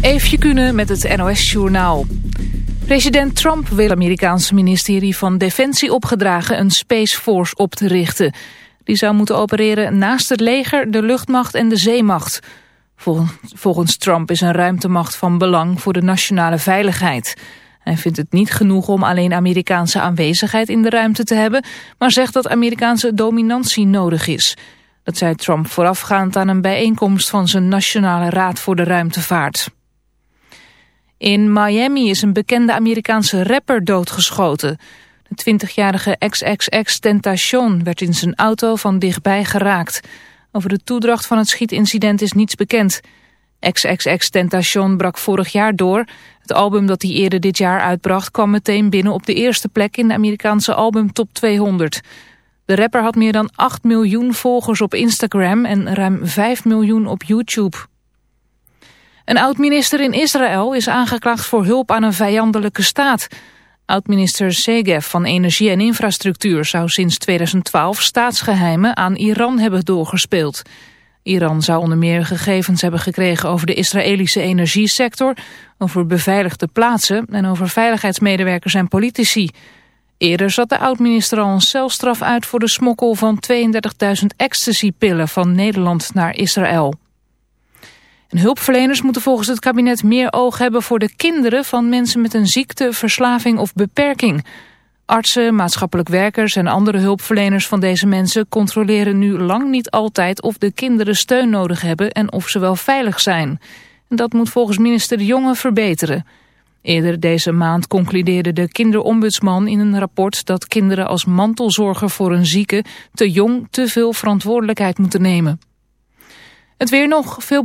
Eefje Kunnen met het NOS-journaal. President Trump wil het Amerikaanse ministerie van Defensie opgedragen een Space Force op te richten. Die zou moeten opereren naast het leger, de luchtmacht en de zeemacht. Volgens Trump is een ruimtemacht van belang voor de nationale veiligheid. Hij vindt het niet genoeg om alleen Amerikaanse aanwezigheid in de ruimte te hebben... maar zegt dat Amerikaanse dominantie nodig is... Dat zei Trump voorafgaand aan een bijeenkomst van zijn Nationale Raad voor de Ruimtevaart. In Miami is een bekende Amerikaanse rapper doodgeschoten. De 20-jarige XXX Tentacion werd in zijn auto van dichtbij geraakt. Over de toedracht van het schietincident is niets bekend. XXX Tentacion brak vorig jaar door. Het album dat hij eerder dit jaar uitbracht kwam meteen binnen op de eerste plek in de Amerikaanse album Top 200. De rapper had meer dan 8 miljoen volgers op Instagram en ruim 5 miljoen op YouTube. Een oud-minister in Israël is aangeklaagd voor hulp aan een vijandelijke staat. Oud-minister Segev van Energie en Infrastructuur zou sinds 2012 staatsgeheimen aan Iran hebben doorgespeeld. Iran zou onder meer gegevens hebben gekregen over de Israëlische energiesector, over beveiligde plaatsen en over veiligheidsmedewerkers en politici. Eerder zat de oud-minister al een celstraf uit voor de smokkel van 32.000 ecstasy-pillen van Nederland naar Israël. En hulpverleners moeten volgens het kabinet meer oog hebben voor de kinderen van mensen met een ziekte, verslaving of beperking. Artsen, maatschappelijk werkers en andere hulpverleners van deze mensen controleren nu lang niet altijd of de kinderen steun nodig hebben en of ze wel veilig zijn. En dat moet volgens minister Jonge verbeteren. Eerder deze maand concludeerde de kinderombudsman in een rapport dat kinderen als mantelzorger voor een zieke te jong te veel verantwoordelijkheid moeten nemen. Het weer nog veel...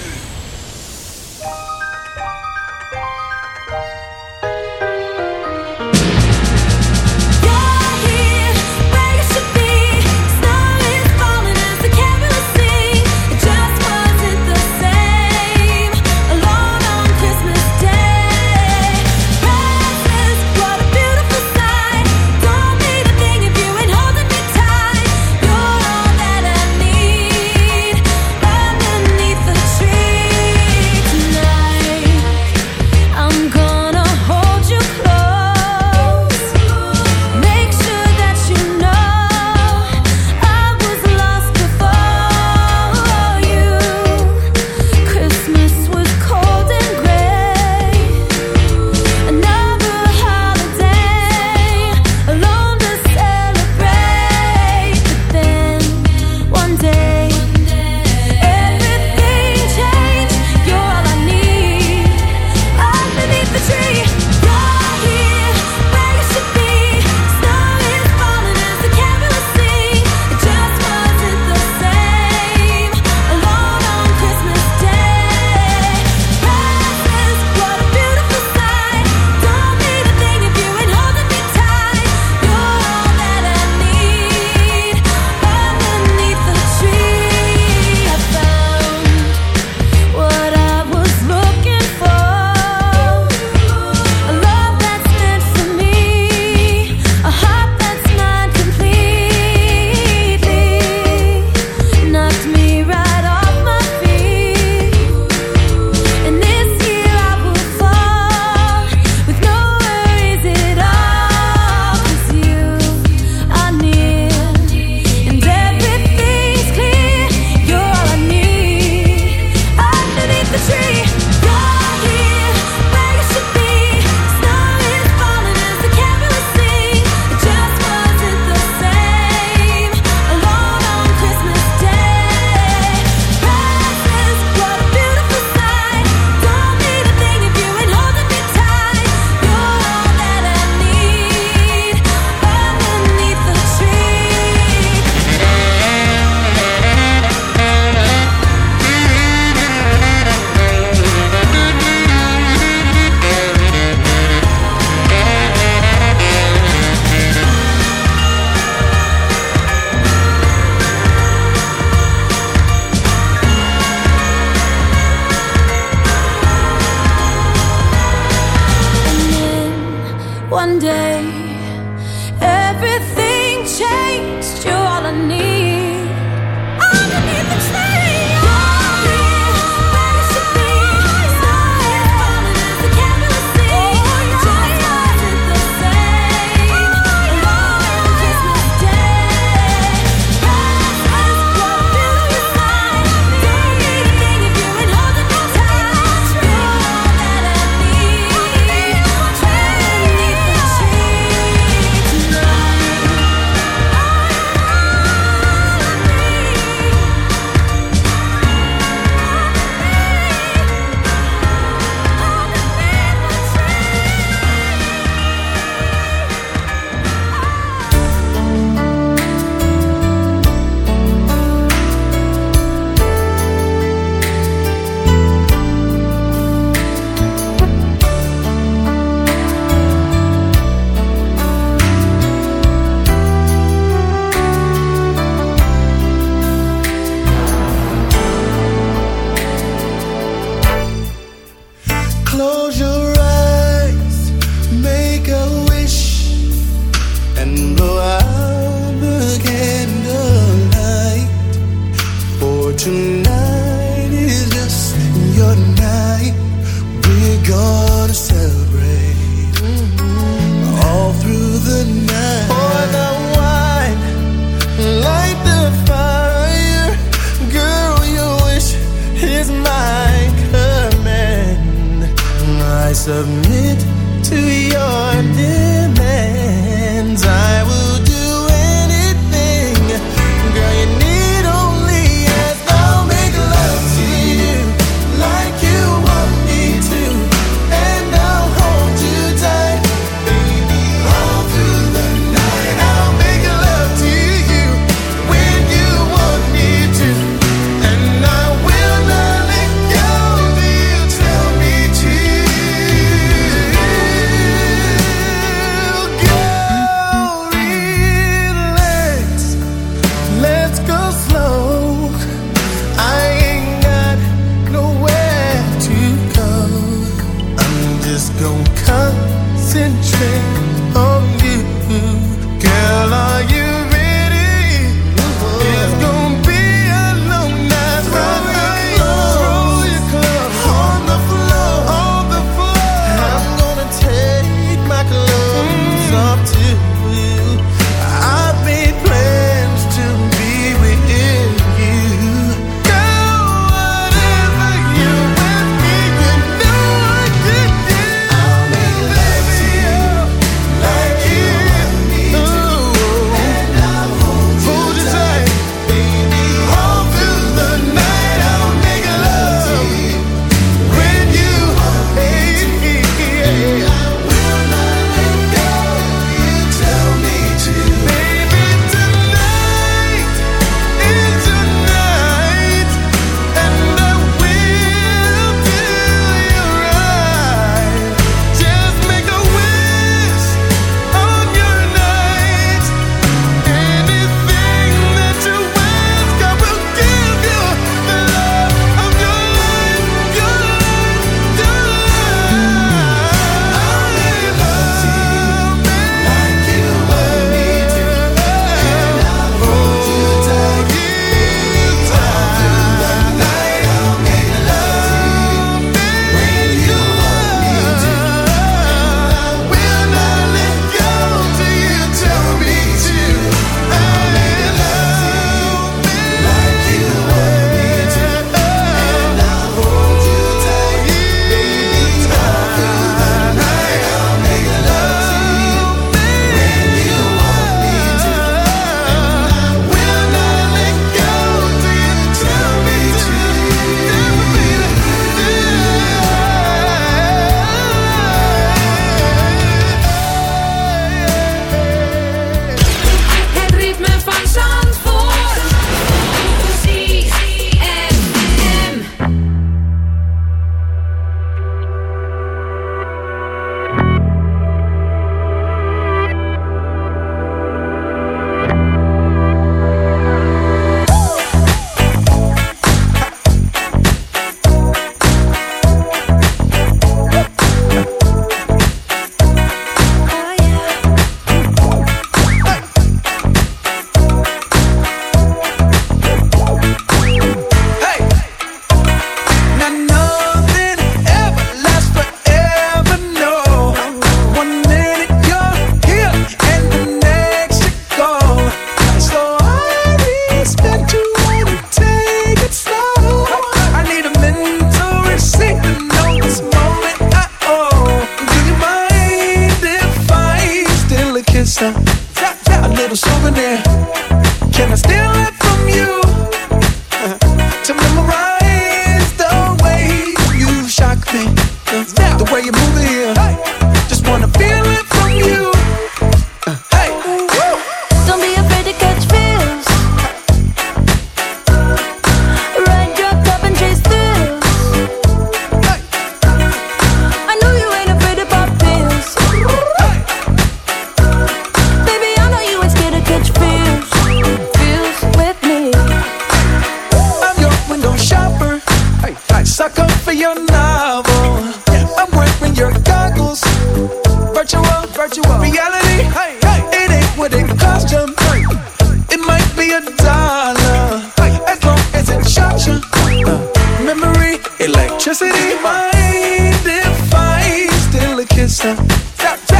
Tap.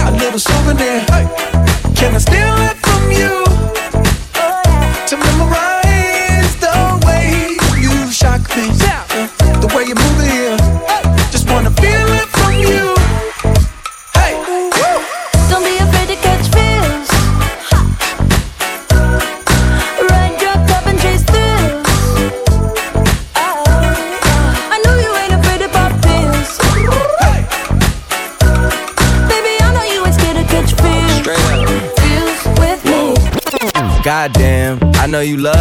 A little souvenir. Hey. Know you love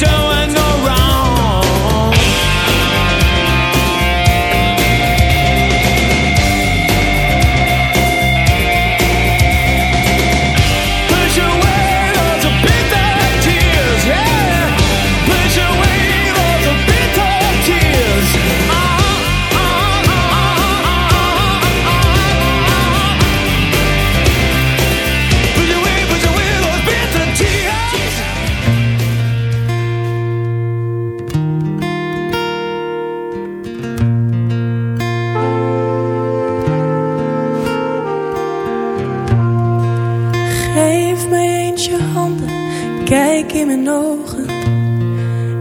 Don't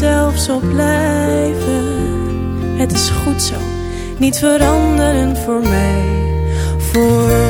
jezelf zal blijven. Het is goed zo, niet veranderen voor mij. Voor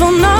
Vanaf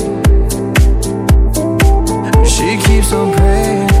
Keeps on praying.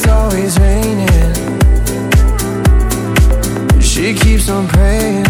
On praying.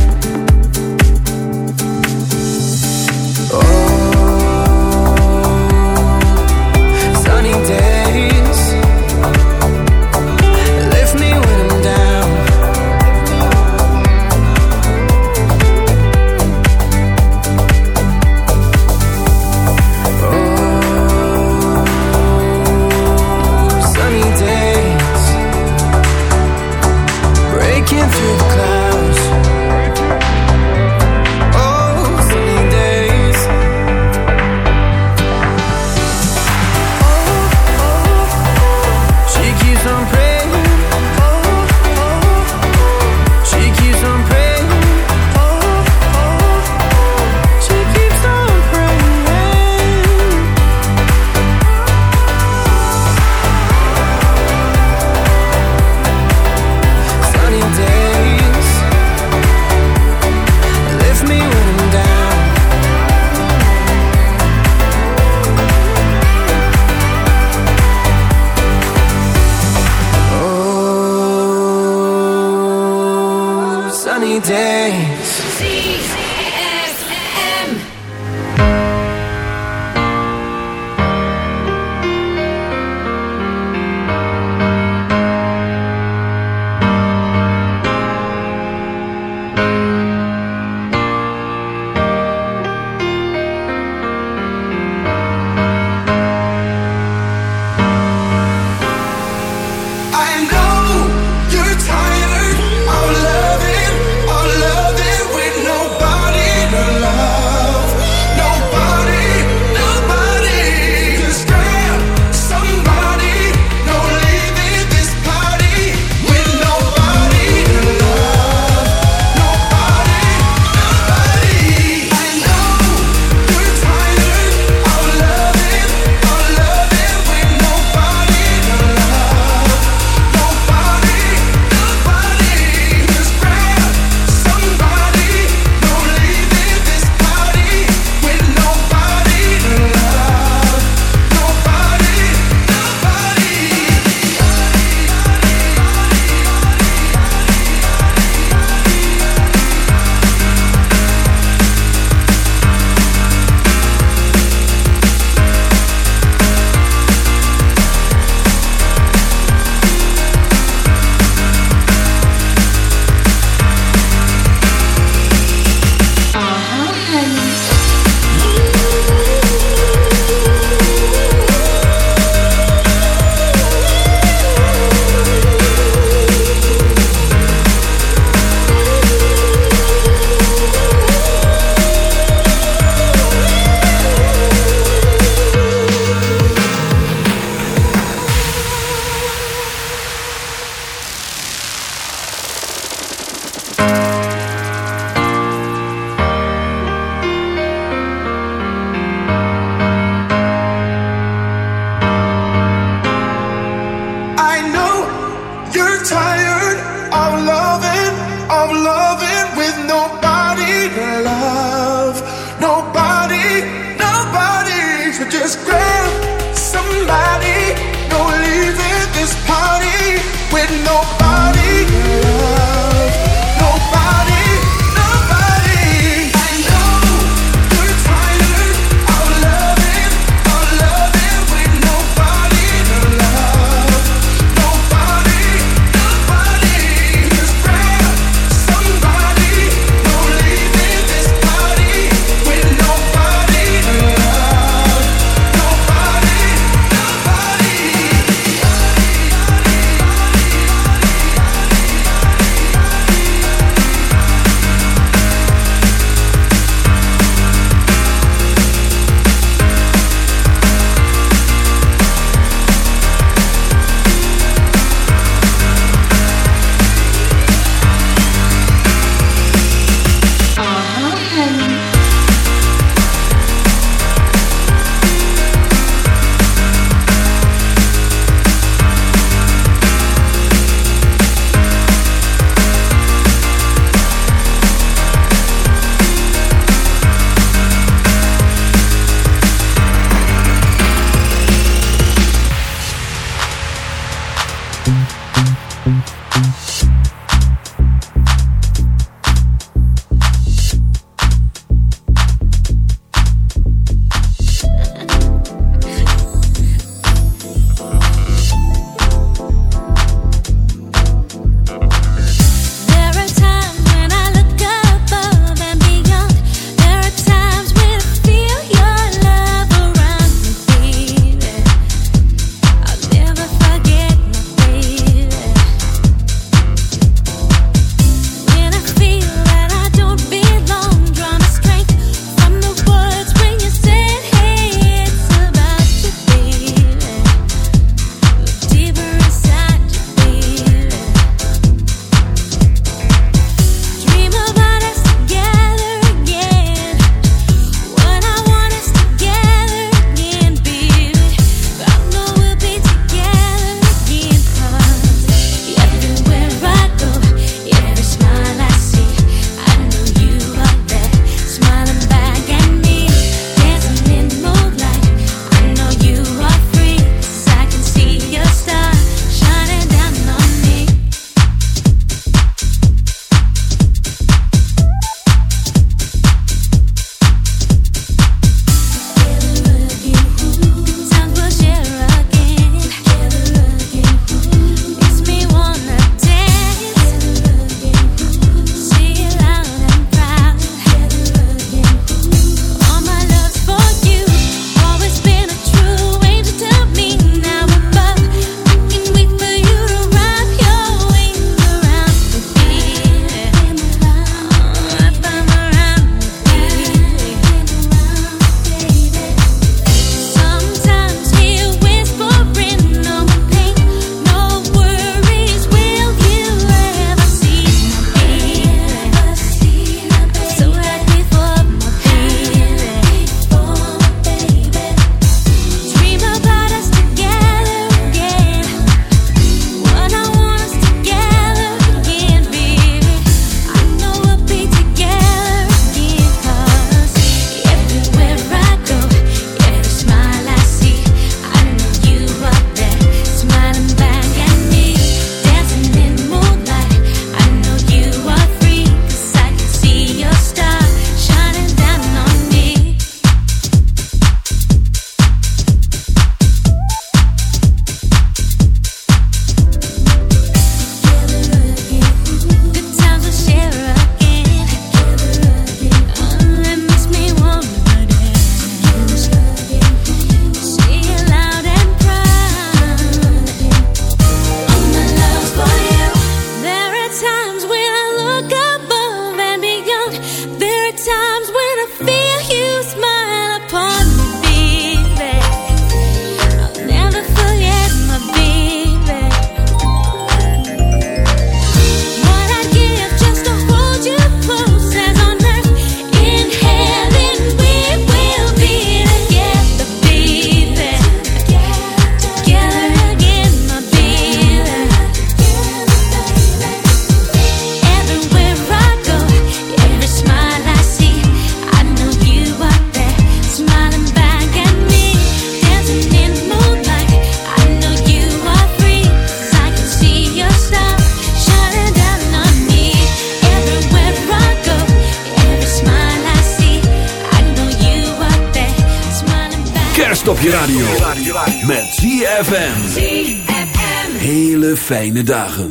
Fijne dagen.